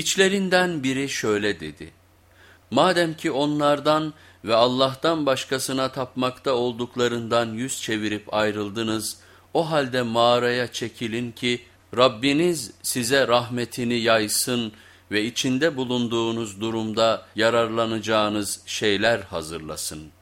İçlerinden biri şöyle dedi. Madem ki onlardan ve Allah'tan başkasına tapmakta olduklarından yüz çevirip ayrıldınız, o halde mağaraya çekilin ki Rabbiniz size rahmetini yaysın ve içinde bulunduğunuz durumda yararlanacağınız şeyler hazırlasın.''